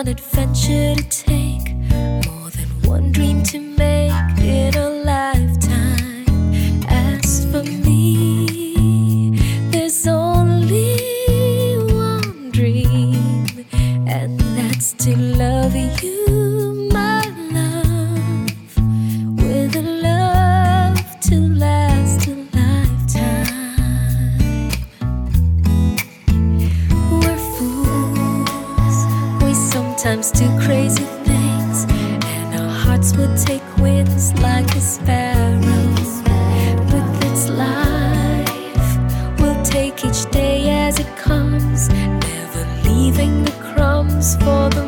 one adventure to take, more than one dream to make in a lifetime. As for me, there's only one dream, and that's to love you. Sometimes do crazy things, and our hearts will take wings like a sparrow. But that's life. We'll take each day as it comes, never leaving the crumbs for the